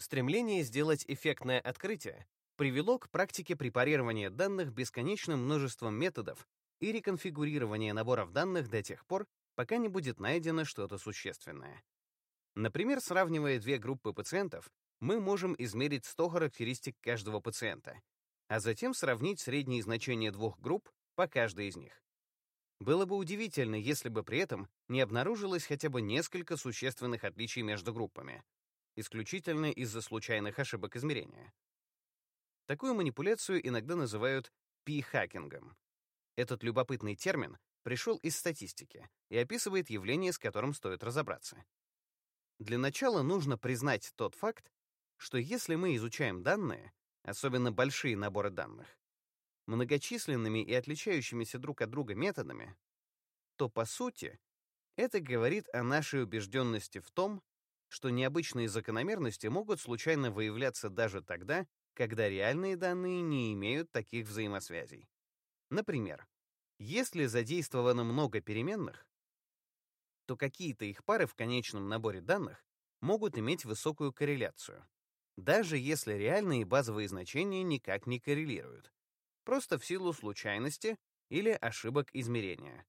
Стремление сделать эффектное открытие привело к практике препарирования данных бесконечным множеством методов и реконфигурирования наборов данных до тех пор, пока не будет найдено что-то существенное. Например, сравнивая две группы пациентов, мы можем измерить 100 характеристик каждого пациента, а затем сравнить средние значения двух групп по каждой из них. Было бы удивительно, если бы при этом не обнаружилось хотя бы несколько существенных отличий между группами, исключительно из-за случайных ошибок измерения. Такую манипуляцию иногда называют p-хакингом. Этот любопытный термин пришел из статистики и описывает явление, с которым стоит разобраться. Для начала нужно признать тот факт, что если мы изучаем данные, особенно большие наборы данных, многочисленными и отличающимися друг от друга методами, то, по сути, это говорит о нашей убежденности в том, что необычные закономерности могут случайно выявляться даже тогда, когда реальные данные не имеют таких взаимосвязей. Например, если задействовано много переменных, то какие-то их пары в конечном наборе данных могут иметь высокую корреляцию, даже если реальные базовые значения никак не коррелируют, просто в силу случайности или ошибок измерения.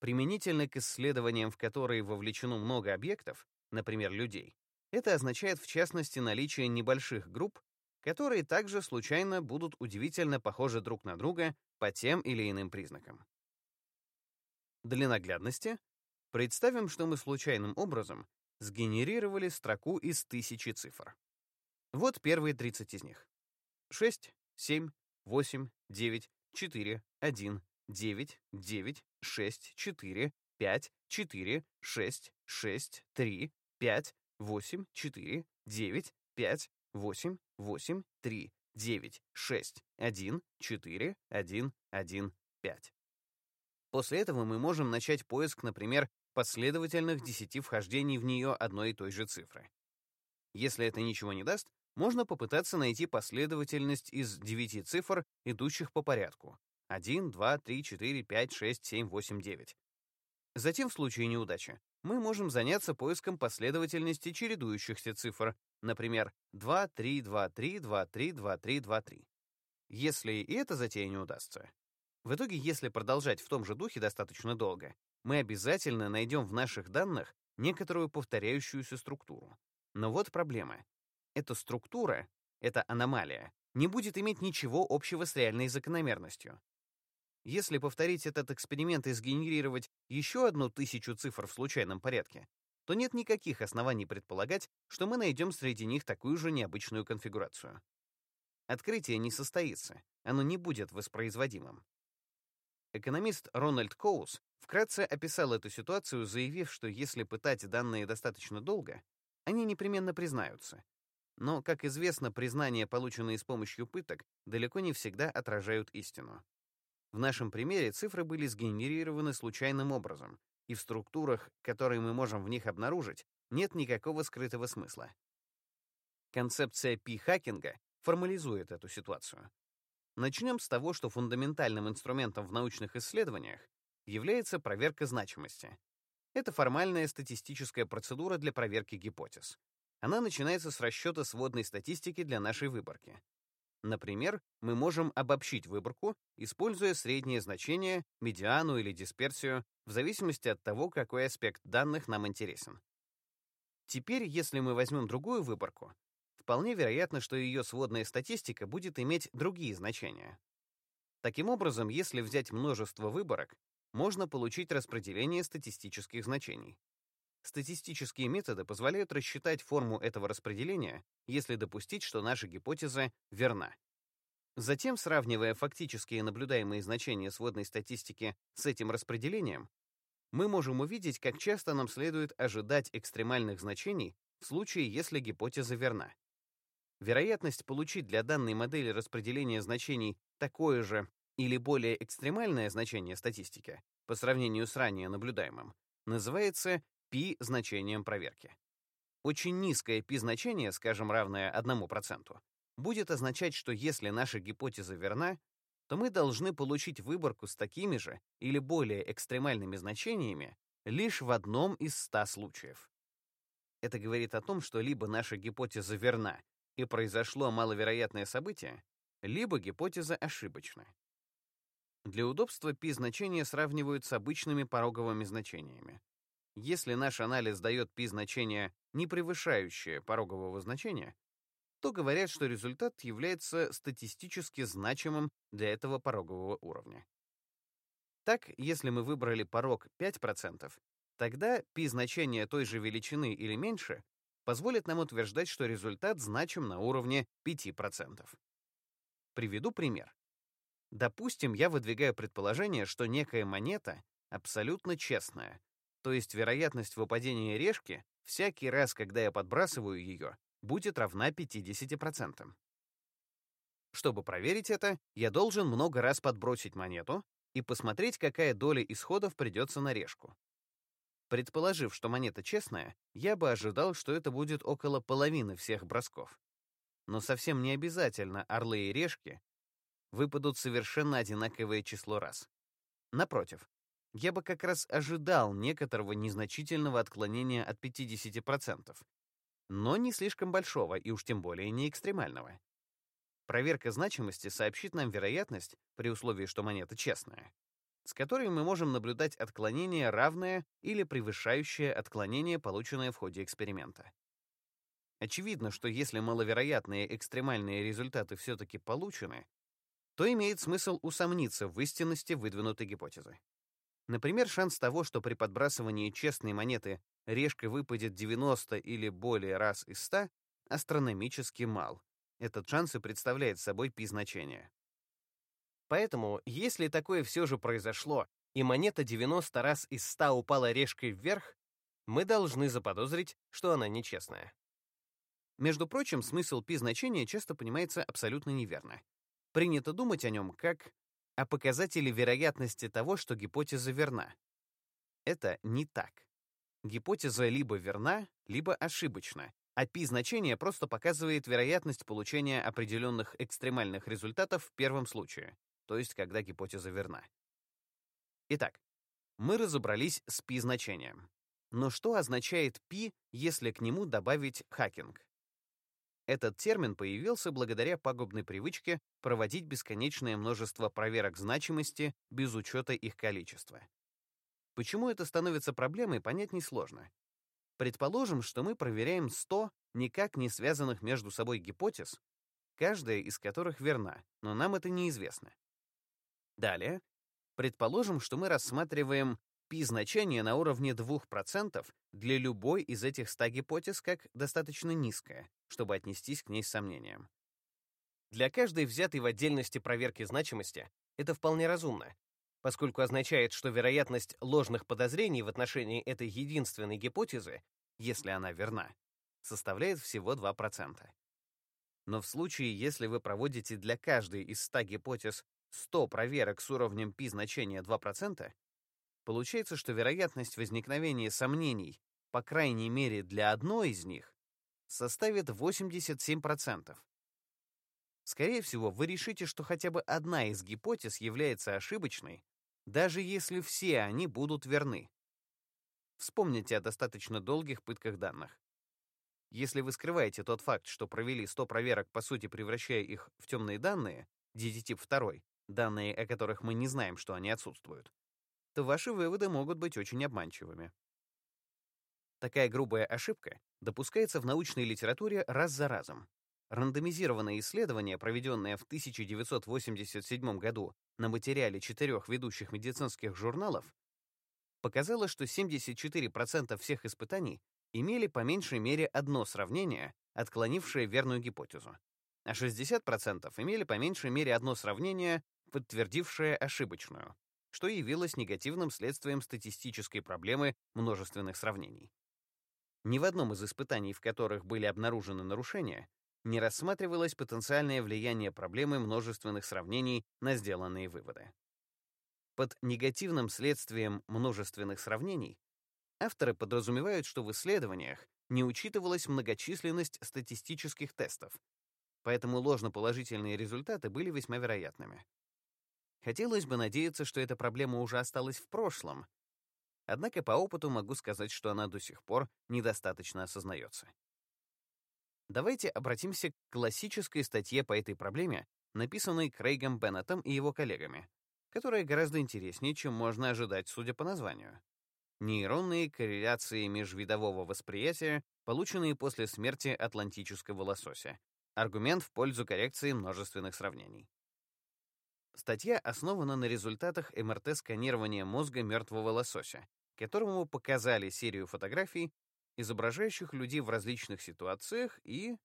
Применительно к исследованиям, в которые вовлечено много объектов, например, людей, это означает в частности наличие небольших групп, которые также случайно будут удивительно похожи друг на друга по тем или иным признакам. Для наглядности представим, что мы случайным образом сгенерировали строку из тысячи цифр. Вот первые 30 из них. 6, 7, 8, 9, 4, 1, 9, 9, 6, 4, 5, 4, 6, 6, 3, 5, 8, 4, 9, 5, 8, 8, 3, 9, 6, 1, 4, 1, 1, 5. После этого мы можем начать поиск, например, последовательных 10 вхождений в нее одной и той же цифры. Если это ничего не даст, можно попытаться найти последовательность из 9 цифр, идущих по порядку. 1, 2, 3, 4, 5, 6, 7, 8, 9. Затем, в случае неудачи, мы можем заняться поиском последовательности чередующихся цифр, например, 2, 3, 2, 3, 2, 3, 2, 3, 2, 3. Если и эта затея не удастся, в итоге, если продолжать в том же духе достаточно долго, мы обязательно найдем в наших данных некоторую повторяющуюся структуру. Но вот проблема. Эта структура, эта аномалия, не будет иметь ничего общего с реальной закономерностью. Если повторить этот эксперимент и сгенерировать еще одну тысячу цифр в случайном порядке, то нет никаких оснований предполагать, что мы найдем среди них такую же необычную конфигурацию. Открытие не состоится, оно не будет воспроизводимым. Экономист Рональд Коус вкратце описал эту ситуацию, заявив, что если пытать данные достаточно долго, они непременно признаются. Но, как известно, признания, полученные с помощью пыток, далеко не всегда отражают истину. В нашем примере цифры были сгенерированы случайным образом, и в структурах, которые мы можем в них обнаружить, нет никакого скрытого смысла. Концепция пи-хакинга формализует эту ситуацию. Начнем с того, что фундаментальным инструментом в научных исследованиях является проверка значимости. Это формальная статистическая процедура для проверки гипотез. Она начинается с расчета сводной статистики для нашей выборки. Например, мы можем обобщить выборку, используя среднее значение, медиану или дисперсию, в зависимости от того, какой аспект данных нам интересен. Теперь, если мы возьмем другую выборку, вполне вероятно, что ее сводная статистика будет иметь другие значения. Таким образом, если взять множество выборок, можно получить распределение статистических значений. Статистические методы позволяют рассчитать форму этого распределения, если допустить, что наша гипотеза верна. Затем, сравнивая фактические наблюдаемые значения сводной статистики с этим распределением, мы можем увидеть, как часто нам следует ожидать экстремальных значений в случае, если гипотеза верна. Вероятность получить для данной модели распределения значений такое же или более экстремальное значение статистики по сравнению с ранее наблюдаемым называется π значением проверки. Очень низкое π значение, скажем, равное 1%, будет означать, что если наша гипотеза верна, то мы должны получить выборку с такими же или более экстремальными значениями лишь в одном из 100 случаев. Это говорит о том, что либо наша гипотеза верна и произошло маловероятное событие, либо гипотеза ошибочна. Для удобства π-значения сравнивают с обычными пороговыми значениями. Если наш анализ дает π-значение, не превышающее порогового значения, то говорят, что результат является статистически значимым для этого порогового уровня. Так, если мы выбрали порог 5%, тогда π-значение той же величины или меньше позволит нам утверждать, что результат значим на уровне 5%. Приведу пример. Допустим, я выдвигаю предположение, что некая монета абсолютно честная, то есть вероятность выпадения решки всякий раз, когда я подбрасываю ее, будет равна 50%. Чтобы проверить это, я должен много раз подбросить монету и посмотреть, какая доля исходов придется на решку. Предположив, что монета честная, я бы ожидал, что это будет около половины всех бросков. Но совсем не обязательно орлы и решки выпадут совершенно одинаковое число раз. Напротив, я бы как раз ожидал некоторого незначительного отклонения от 50%, но не слишком большого и уж тем более не экстремального. Проверка значимости сообщит нам вероятность, при условии, что монета честная, с которой мы можем наблюдать отклонение, равное или превышающее отклонение, полученное в ходе эксперимента. Очевидно, что если маловероятные экстремальные результаты все-таки получены, то имеет смысл усомниться в истинности выдвинутой гипотезы. Например, шанс того, что при подбрасывании честной монеты решка выпадет 90 или более раз из 100, астрономически мал. Этот шанс и представляет собой пи-значение. Поэтому, если такое все же произошло, и монета 90 раз из 100 упала решкой вверх, мы должны заподозрить, что она нечестная. Между прочим, смысл пи-значения часто понимается абсолютно неверно. Принято думать о нем как а показатели вероятности того, что гипотеза верна. Это не так. Гипотеза либо верна, либо ошибочна, а π-значение просто показывает вероятность получения определенных экстремальных результатов в первом случае, то есть когда гипотеза верна. Итак, мы разобрались с π-значением. Но что означает π, если к нему добавить хакинг? Этот термин появился благодаря пагубной привычке проводить бесконечное множество проверок значимости без учета их количества. Почему это становится проблемой, понять несложно. Предположим, что мы проверяем 100 никак не связанных между собой гипотез, каждая из которых верна, но нам это неизвестно. Далее, предположим, что мы рассматриваем π-значение на уровне 2% для любой из этих 100 гипотез как достаточно низкое, чтобы отнестись к ней с сомнением. Для каждой взятой в отдельности проверки значимости это вполне разумно, поскольку означает, что вероятность ложных подозрений в отношении этой единственной гипотезы, если она верна, составляет всего 2%. Но в случае, если вы проводите для каждой из 100 гипотез 100 проверок с уровнем π значения 2%, Получается, что вероятность возникновения сомнений, по крайней мере для одной из них, составит 87%. Скорее всего, вы решите, что хотя бы одна из гипотез является ошибочной, даже если все они будут верны. Вспомните о достаточно долгих пытках данных. Если вы скрываете тот факт, что провели 100 проверок, по сути превращая их в темные данные, DD-тип 2, данные о которых мы не знаем, что они отсутствуют, то ваши выводы могут быть очень обманчивыми. Такая грубая ошибка допускается в научной литературе раз за разом. Рандомизированное исследование, проведенное в 1987 году на материале четырех ведущих медицинских журналов, показало, что 74% всех испытаний имели по меньшей мере одно сравнение, отклонившее верную гипотезу, а 60% имели по меньшей мере одно сравнение, подтвердившее ошибочную что явилось негативным следствием статистической проблемы множественных сравнений. Ни в одном из испытаний, в которых были обнаружены нарушения, не рассматривалось потенциальное влияние проблемы множественных сравнений на сделанные выводы. Под негативным следствием множественных сравнений авторы подразумевают, что в исследованиях не учитывалась многочисленность статистических тестов, поэтому ложноположительные результаты были весьма вероятными. Хотелось бы надеяться, что эта проблема уже осталась в прошлом. однако по опыту могу сказать, что она до сих пор недостаточно осознается. Давайте обратимся к классической статье по этой проблеме, написанной Крейгом Беннетом и его коллегами, которая гораздо интереснее, чем можно ожидать, судя по названию. Нейронные корреляции межвидового восприятия, полученные после смерти атлантического лосося. Аргумент в пользу коррекции множественных сравнений. Статья основана на результатах МРТ-сканирования мозга мертвого лосося, которому показали серию фотографий, изображающих людей в различных ситуациях и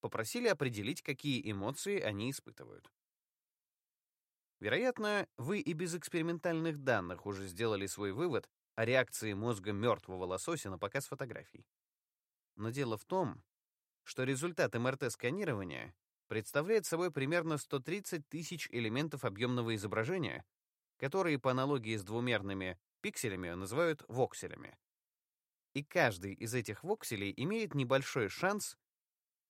попросили определить, какие эмоции они испытывают. Вероятно, вы и без экспериментальных данных уже сделали свой вывод о реакции мозга мертвого лосося на показ фотографий. Но дело в том, что результат МРТ-сканирования представляет собой примерно 130 тысяч элементов объемного изображения, которые по аналогии с двумерными пикселями называют вокселями. И каждый из этих вокселей имеет небольшой шанс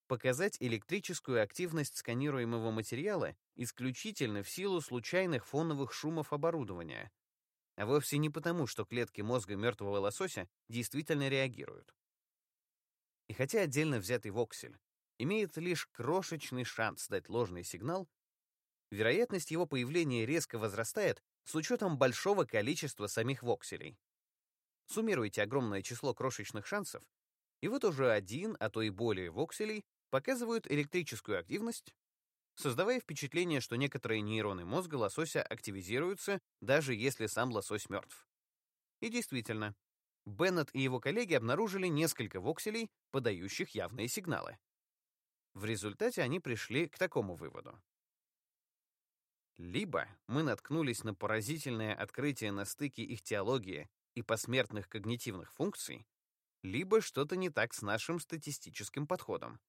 показать электрическую активность сканируемого материала исключительно в силу случайных фоновых шумов оборудования, а вовсе не потому, что клетки мозга мертвого лосося действительно реагируют. И хотя отдельно взятый воксель имеет лишь крошечный шанс дать ложный сигнал, вероятность его появления резко возрастает с учетом большого количества самих вокселей. Суммируйте огромное число крошечных шансов, и вот уже один, а то и более вокселей показывают электрическую активность, создавая впечатление, что некоторые нейроны мозга лосося активизируются, даже если сам лосось мертв. И действительно, Беннет и его коллеги обнаружили несколько вокселей, подающих явные сигналы. В результате они пришли к такому выводу. Либо мы наткнулись на поразительное открытие на стыке их теологии и посмертных когнитивных функций, либо что-то не так с нашим статистическим подходом.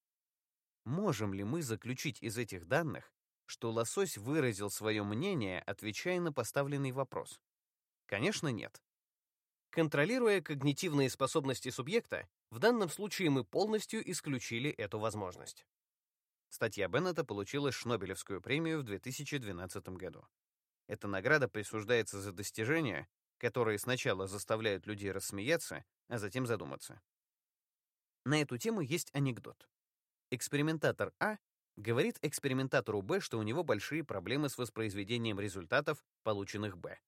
Можем ли мы заключить из этих данных, что лосось выразил свое мнение, отвечая на поставленный вопрос? Конечно, нет. Контролируя когнитивные способности субъекта, в данном случае мы полностью исключили эту возможность. Статья Беннета получила Шнобелевскую премию в 2012 году. Эта награда присуждается за достижения, которые сначала заставляют людей рассмеяться, а затем задуматься. На эту тему есть анекдот. Экспериментатор А говорит экспериментатору Б, что у него большие проблемы с воспроизведением результатов, полученных Б.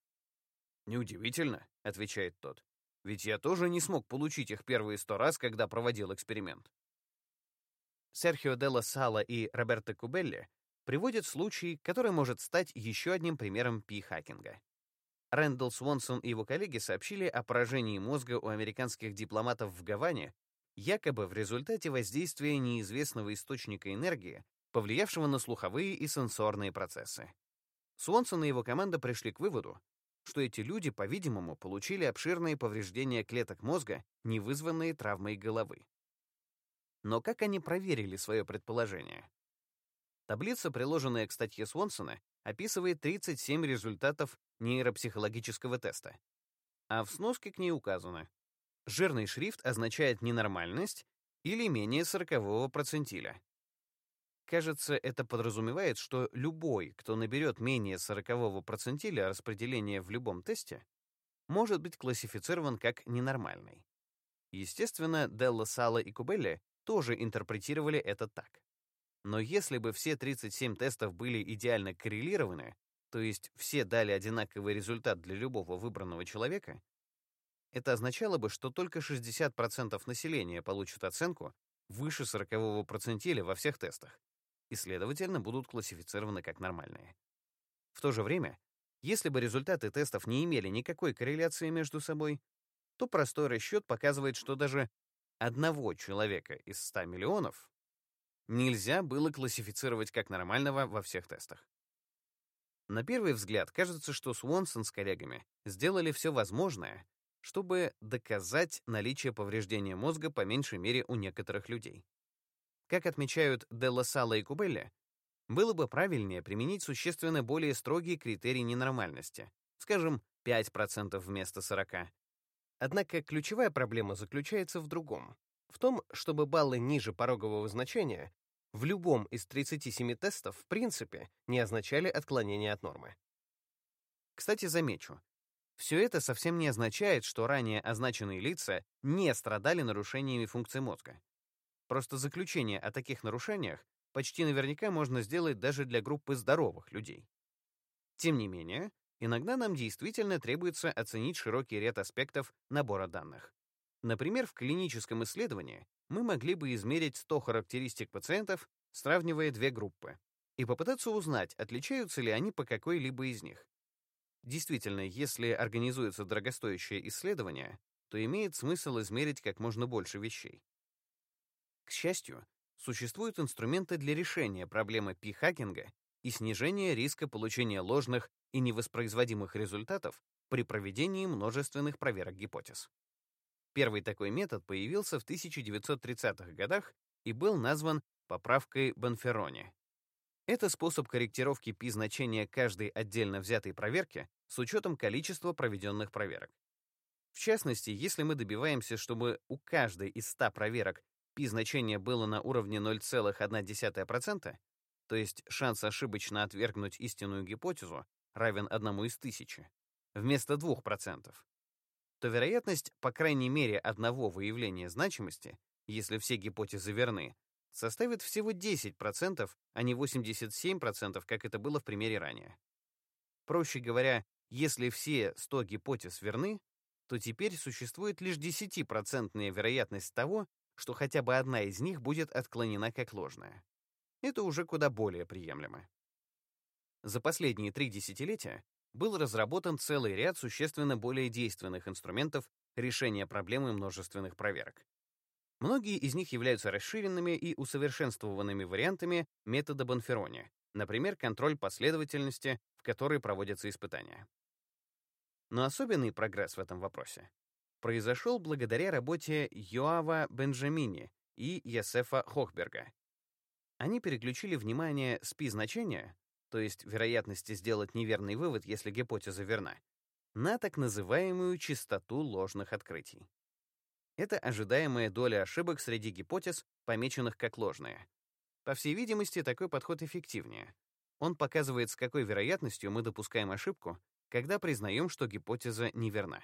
«Неудивительно», — отвечает тот. «Ведь я тоже не смог получить их первые сто раз, когда проводил эксперимент». Серхио Делла Сала и Роберто Кубелли приводят случай, который может стать еще одним примером пи-хакинга. Рэндалл Свонсон и его коллеги сообщили о поражении мозга у американских дипломатов в Гаване якобы в результате воздействия неизвестного источника энергии, повлиявшего на слуховые и сенсорные процессы. Свонсон и его команда пришли к выводу, что эти люди, по-видимому, получили обширные повреждения клеток мозга, не вызванные травмой головы. Но как они проверили свое предположение? Таблица, приложенная к статье Свонсона, описывает 37 результатов нейропсихологического теста, а в сноске к ней указано, Жирный шрифт означает ненормальность или менее 40 процентиля. Кажется, это подразумевает, что любой, кто наберет менее 40 процентиля распределения в любом тесте, может быть классифицирован как ненормальный. Естественно, Делла Сала и Кубелли тоже интерпретировали это так. Но если бы все 37 тестов были идеально коррелированы, то есть все дали одинаковый результат для любого выбранного человека, это означало бы, что только 60% населения получат оценку выше 40-го процентиля во всех тестах и, следовательно, будут классифицированы как нормальные. В то же время, если бы результаты тестов не имели никакой корреляции между собой, то простой расчет показывает, что даже одного человека из 100 миллионов нельзя было классифицировать как нормального во всех тестах. На первый взгляд кажется, что Свонсон с коллегами сделали все возможное, чтобы доказать наличие повреждения мозга по меньшей мере у некоторых людей. Как отмечают Делла Сала и Кубелли, было бы правильнее применить существенно более строгие критерии ненормальности, скажем, 5% вместо 40%. Однако ключевая проблема заключается в другом. В том, чтобы баллы ниже порогового значения в любом из 37 тестов в принципе не означали отклонение от нормы. Кстати, замечу, Все это совсем не означает, что ранее означенные лица не страдали нарушениями функций мозга. Просто заключение о таких нарушениях почти наверняка можно сделать даже для группы здоровых людей. Тем не менее, иногда нам действительно требуется оценить широкий ряд аспектов набора данных. Например, в клиническом исследовании мы могли бы измерить 100 характеристик пациентов, сравнивая две группы, и попытаться узнать, отличаются ли они по какой-либо из них. Действительно, если организуется дорогостоящее исследование, то имеет смысл измерить как можно больше вещей. К счастью, существуют инструменты для решения проблемы пи-хакинга и снижения риска получения ложных и невоспроизводимых результатов при проведении множественных проверок гипотез. Первый такой метод появился в 1930-х годах и был назван поправкой Бонферони. Это способ корректировки π-значения каждой отдельно взятой проверки с учетом количества проведенных проверок. В частности, если мы добиваемся, чтобы у каждой из 100 проверок π-значение было на уровне 0,1%, то есть шанс ошибочно отвергнуть истинную гипотезу равен одному из тысячи, вместо 2%, то вероятность, по крайней мере, одного выявления значимости, если все гипотезы верны, составит всего 10%, а не 87%, как это было в примере ранее. Проще говоря, если все 100 гипотез верны, то теперь существует лишь 10% вероятность того, что хотя бы одна из них будет отклонена как ложная. Это уже куда более приемлемо. За последние три десятилетия был разработан целый ряд существенно более действенных инструментов решения проблемы множественных проверок. Многие из них являются расширенными и усовершенствованными вариантами метода Бонферони, например, контроль последовательности, в которой проводятся испытания. Но особенный прогресс в этом вопросе произошел благодаря работе Йоава Бенджамини и Ясефа Хохберга. Они переключили внимание с пи-значения, то есть вероятности сделать неверный вывод, если гипотеза верна, на так называемую частоту ложных открытий. Это ожидаемая доля ошибок среди гипотез, помеченных как ложные. По всей видимости, такой подход эффективнее. Он показывает, с какой вероятностью мы допускаем ошибку, когда признаем, что гипотеза неверна.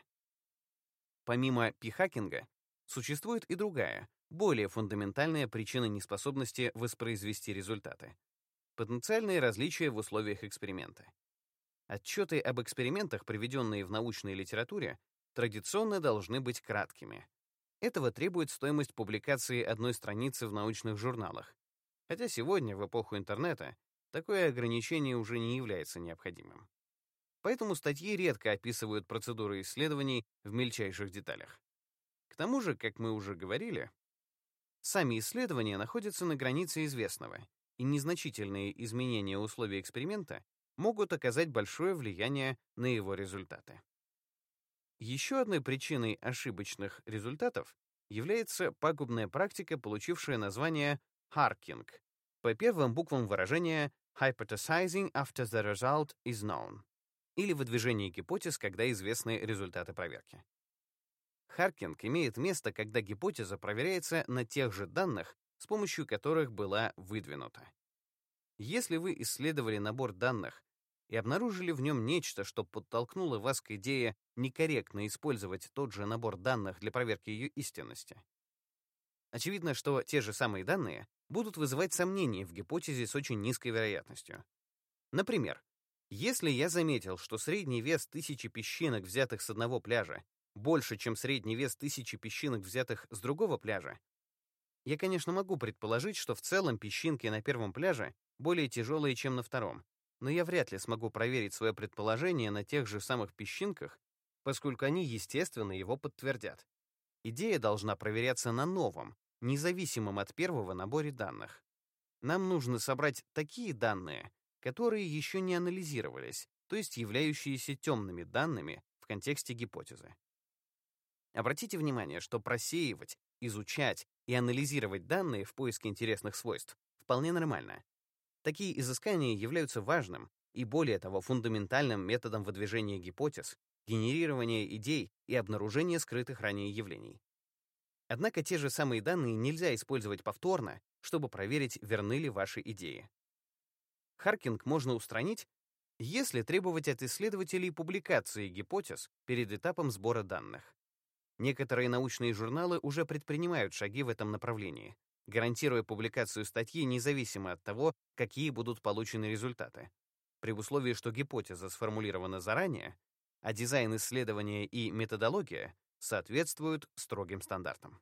Помимо пи-хакинга, существует и другая, более фундаментальная причина неспособности воспроизвести результаты — потенциальные различия в условиях эксперимента. Отчеты об экспериментах, приведенные в научной литературе, традиционно должны быть краткими, этого требует стоимость публикации одной страницы в научных журналах. Хотя сегодня, в эпоху интернета, такое ограничение уже не является необходимым. Поэтому статьи редко описывают процедуры исследований в мельчайших деталях. К тому же, как мы уже говорили, сами исследования находятся на границе известного, и незначительные изменения условий эксперимента могут оказать большое влияние на его результаты. Еще одной причиной ошибочных результатов является пагубная практика, получившая название «харкинг», по первым буквам выражения «hypothesizing after the result is known» или выдвижение гипотез, когда известны результаты проверки. Харкинг имеет место, когда гипотеза проверяется на тех же данных, с помощью которых была выдвинута. Если вы исследовали набор данных и обнаружили в нем нечто, что подтолкнуло вас к идее некорректно использовать тот же набор данных для проверки ее истинности. Очевидно, что те же самые данные будут вызывать сомнения в гипотезе с очень низкой вероятностью. Например, если я заметил, что средний вес тысячи песчинок, взятых с одного пляжа, больше, чем средний вес тысячи песчинок, взятых с другого пляжа, я, конечно, могу предположить, что в целом песчинки на первом пляже более тяжелые, чем на втором, но я вряд ли смогу проверить свое предположение на тех же самых песчинках, поскольку они, естественно, его подтвердят. Идея должна проверяться на новом, независимом от первого наборе данных. Нам нужно собрать такие данные, которые еще не анализировались, то есть являющиеся темными данными в контексте гипотезы. Обратите внимание, что просеивать, изучать и анализировать данные в поиске интересных свойств вполне нормально, Такие изыскания являются важным и, более того, фундаментальным методом выдвижения гипотез, генерирования идей и обнаружения скрытых ранее явлений. Однако те же самые данные нельзя использовать повторно, чтобы проверить, верны ли ваши идеи. Харкинг можно устранить, если требовать от исследователей публикации гипотез перед этапом сбора данных. Некоторые научные журналы уже предпринимают шаги в этом направлении, гарантируя публикацию статьи независимо от того, какие будут получены результаты. При условии, что гипотеза сформулирована заранее, а дизайн исследования и методология соответствуют строгим стандартам.